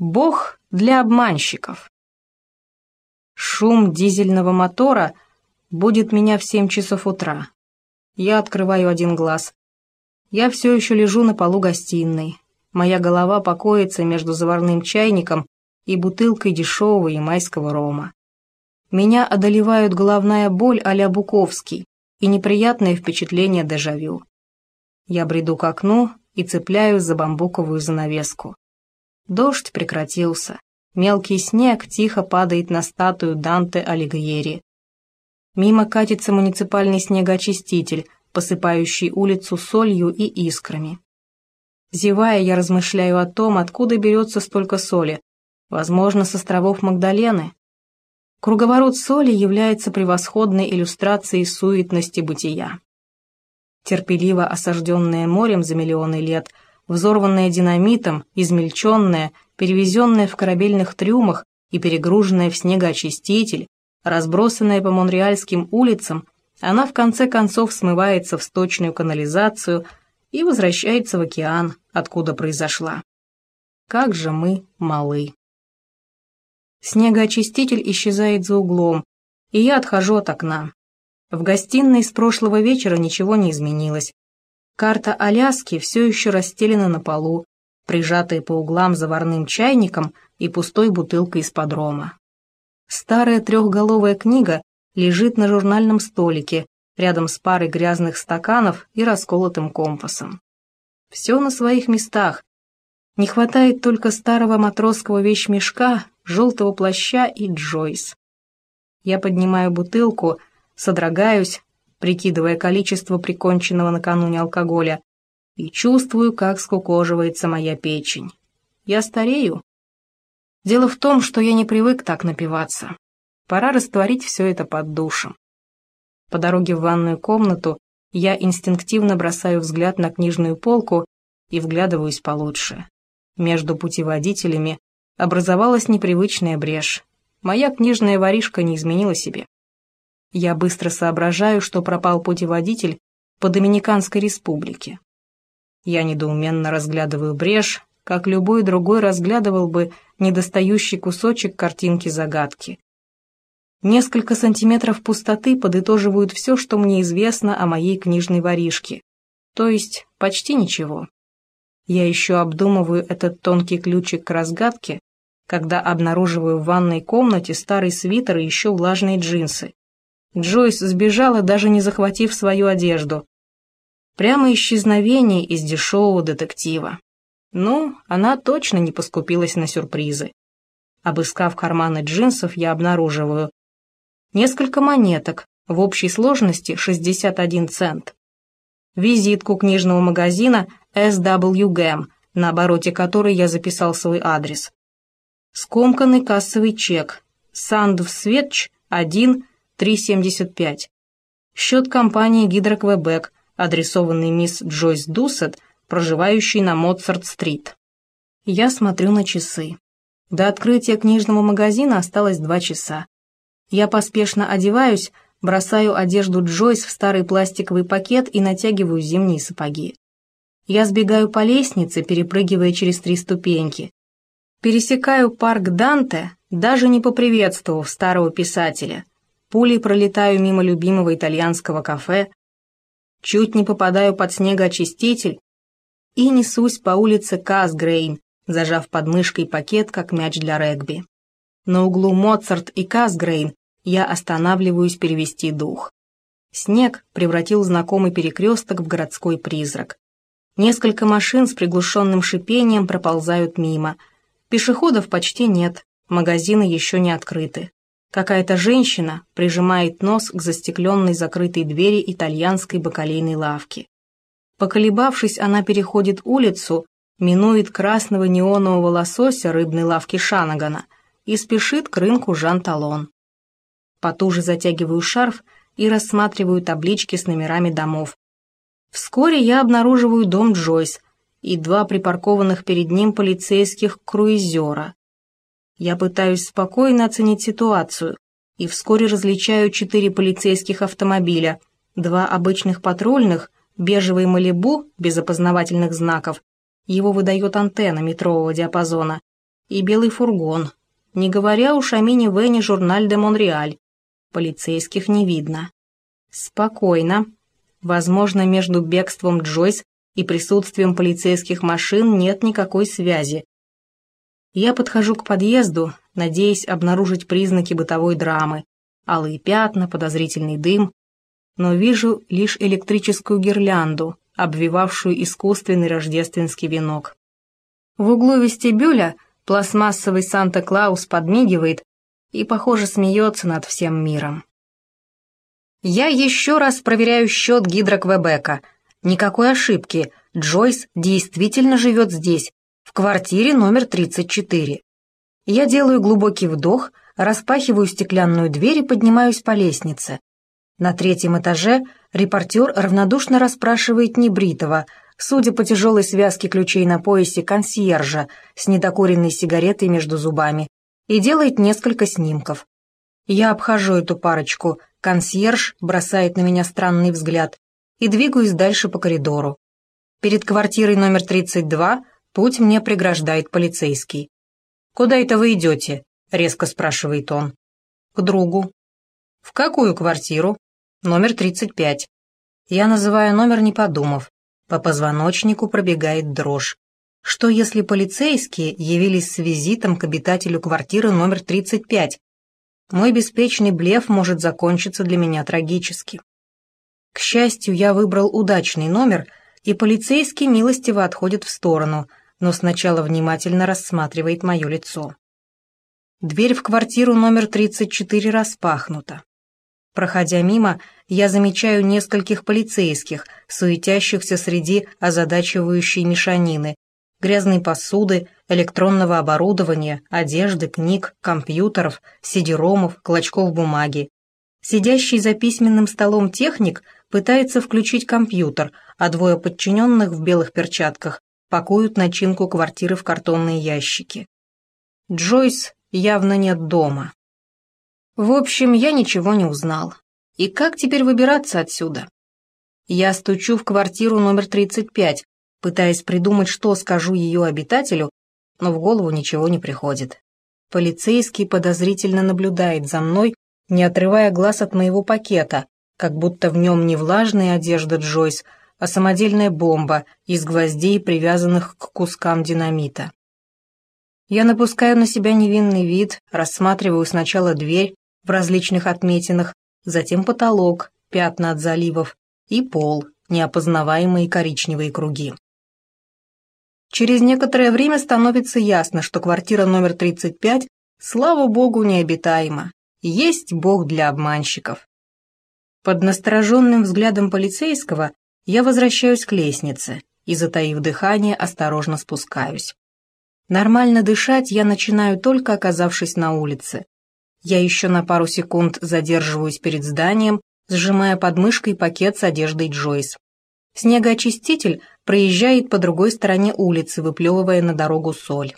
Бог для обманщиков. Шум дизельного мотора будет меня в семь часов утра. Я открываю один глаз. Я все еще лежу на полу гостиной. Моя голова покоится между заварным чайником и бутылкой дешевого ямайского рома. Меня одолевают головная боль а-ля Буковский и неприятное впечатление дежавю. Я бреду к окну и цепляюсь за бамбуковую занавеску. Дождь прекратился. Мелкий снег тихо падает на статую Данте Алигьери. Мимо катится муниципальный снегоочиститель, посыпающий улицу солью и искрами. Зевая, я размышляю о том, откуда берется столько соли. Возможно, с островов Магдалены. Круговорот соли является превосходной иллюстрацией суетности бытия. Терпеливо осажденное морем за миллионы лет – взорванная динамитом, измельченная, перевезенная в корабельных трюмах и перегруженная в снегоочиститель, разбросанная по монреальским улицам, она в конце концов смывается в сточную канализацию и возвращается в океан, откуда произошла. Как же мы малы. Снегоочиститель исчезает за углом, и я отхожу от окна. В гостиной с прошлого вечера ничего не изменилось. Карта Аляски все еще расстелена на полу, прижатая по углам заварным чайником и пустой бутылкой из-под рома. Старая трехголовая книга лежит на журнальном столике, рядом с парой грязных стаканов и расколотым компасом. Все на своих местах. Не хватает только старого матросского вещмешка, желтого плаща и Джойс. Я поднимаю бутылку, содрогаюсь, прикидывая количество приконченного накануне алкоголя, и чувствую, как скукоживается моя печень. Я старею. Дело в том, что я не привык так напиваться. Пора растворить все это под душем. По дороге в ванную комнату я инстинктивно бросаю взгляд на книжную полку и вглядываюсь получше. Между путеводителями образовалась непривычная брешь. Моя книжная воришка не изменила себе. Я быстро соображаю, что пропал путеводитель по Доминиканской республике. Я недоуменно разглядываю брешь, как любой другой разглядывал бы недостающий кусочек картинки-загадки. Несколько сантиметров пустоты подытоживают все, что мне известно о моей книжной воришке. То есть почти ничего. Я еще обдумываю этот тонкий ключик к разгадке, когда обнаруживаю в ванной комнате старый свитер и еще влажные джинсы. Джойс сбежала, даже не захватив свою одежду. Прямо исчезновение из дешевого детектива. Ну, она точно не поскупилась на сюрпризы. Обыскав карманы джинсов, я обнаруживаю несколько монеток, в общей сложности 61 цент. Визитку книжного магазина SW Gam, на обороте которой я записал свой адрес. Скомканный кассовый чек. Сандвсветч 1 3,75. Счет компании «Гидроквебек», адресованный мисс Джойс Дуссет, проживающей на Моцарт-стрит. Я смотрю на часы. До открытия книжного магазина осталось два часа. Я поспешно одеваюсь, бросаю одежду Джойс в старый пластиковый пакет и натягиваю зимние сапоги. Я сбегаю по лестнице, перепрыгивая через три ступеньки. Пересекаю парк Данте, даже не поприветствовав старого писателя, пулей пролетаю мимо любимого итальянского кафе, чуть не попадаю под снегоочиститель и несусь по улице Касгрейн, зажав под мышкой пакет, как мяч для регби. На углу Моцарт и Касгрейн я останавливаюсь перевести дух. Снег превратил знакомый перекресток в городской призрак. Несколько машин с приглушенным шипением проползают мимо. Пешеходов почти нет, магазины еще не открыты. Какая-то женщина прижимает нос к застекленной закрытой двери итальянской бакалейной лавки. Поколебавшись, она переходит улицу, минует красного неонового лосося рыбной лавки Шанагана и спешит к рынку Жан-Талон. Потуже затягиваю шарф и рассматриваю таблички с номерами домов. Вскоре я обнаруживаю дом Джойс и два припаркованных перед ним полицейских круизера. Я пытаюсь спокойно оценить ситуацию и вскоре различаю четыре полицейских автомобиля, два обычных патрульных, бежевый «Малибу» без опознавательных знаков, его выдает антенна метрового диапазона, и белый фургон. Не говоря уж о мини-вене «Журналь де Монреаль». Полицейских не видно. Спокойно. Возможно, между бегством Джойс и присутствием полицейских машин нет никакой связи. Я подхожу к подъезду, надеясь обнаружить признаки бытовой драмы. Алые пятна, подозрительный дым. Но вижу лишь электрическую гирлянду, обвивавшую искусственный рождественский венок. В углу вестибюля пластмассовый Санта-Клаус подмигивает и, похоже, смеется над всем миром. Я еще раз проверяю счет Гидроквебека. Никакой ошибки. Джойс действительно живет здесь, в квартире номер 34. Я делаю глубокий вдох, распахиваю стеклянную дверь и поднимаюсь по лестнице. На третьем этаже репортер равнодушно расспрашивает небритого, судя по тяжелой связке ключей на поясе консьержа с недокуренной сигаретой между зубами, и делает несколько снимков. Я обхожу эту парочку, консьерж бросает на меня странный взгляд и двигаюсь дальше по коридору. Перед квартирой номер 32 путь мне преграждает полицейский. «Куда это вы идете?» — резко спрашивает он. «К другу». «В какую квартиру?» «Номер 35». Я называю номер, не подумав. По позвоночнику пробегает дрожь. Что если полицейские явились с визитом к обитателю квартиры номер 35? Мой беспечный блеф может закончиться для меня трагически. К счастью, я выбрал удачный номер, и полицейский милостиво отходит в сторону, но сначала внимательно рассматривает мое лицо. Дверь в квартиру номер 34 распахнута. Проходя мимо, я замечаю нескольких полицейских, суетящихся среди озадачивающей мешанины, грязной посуды, электронного оборудования, одежды, книг, компьютеров, сидеромов, клочков бумаги. Сидящий за письменным столом техник пытается включить компьютер, а двое подчиненных в белых перчатках пакуют начинку квартиры в картонные ящики. Джойс явно нет дома. В общем, я ничего не узнал. И как теперь выбираться отсюда? Я стучу в квартиру номер 35, пытаясь придумать, что скажу ее обитателю, но в голову ничего не приходит. Полицейский подозрительно наблюдает за мной, не отрывая глаз от моего пакета, как будто в нем не влажная одежда Джойс, а самодельная бомба из гвоздей, привязанных к кускам динамита. Я напускаю на себя невинный вид, рассматриваю сначала дверь, в различных отметинах, затем потолок, пятна от заливов и пол, неопознаваемые коричневые круги. Через некоторое время становится ясно, что квартира номер 35, слава богу, необитаема. Есть бог для обманщиков. Под настороженным взглядом полицейского я возвращаюсь к лестнице и, затаив дыхание, осторожно спускаюсь. Нормально дышать я начинаю только оказавшись на улице. Я еще на пару секунд задерживаюсь перед зданием, сжимая под мышкой пакет с одеждой Джойс. Снегоочиститель проезжает по другой стороне улицы, выплевывая на дорогу соль.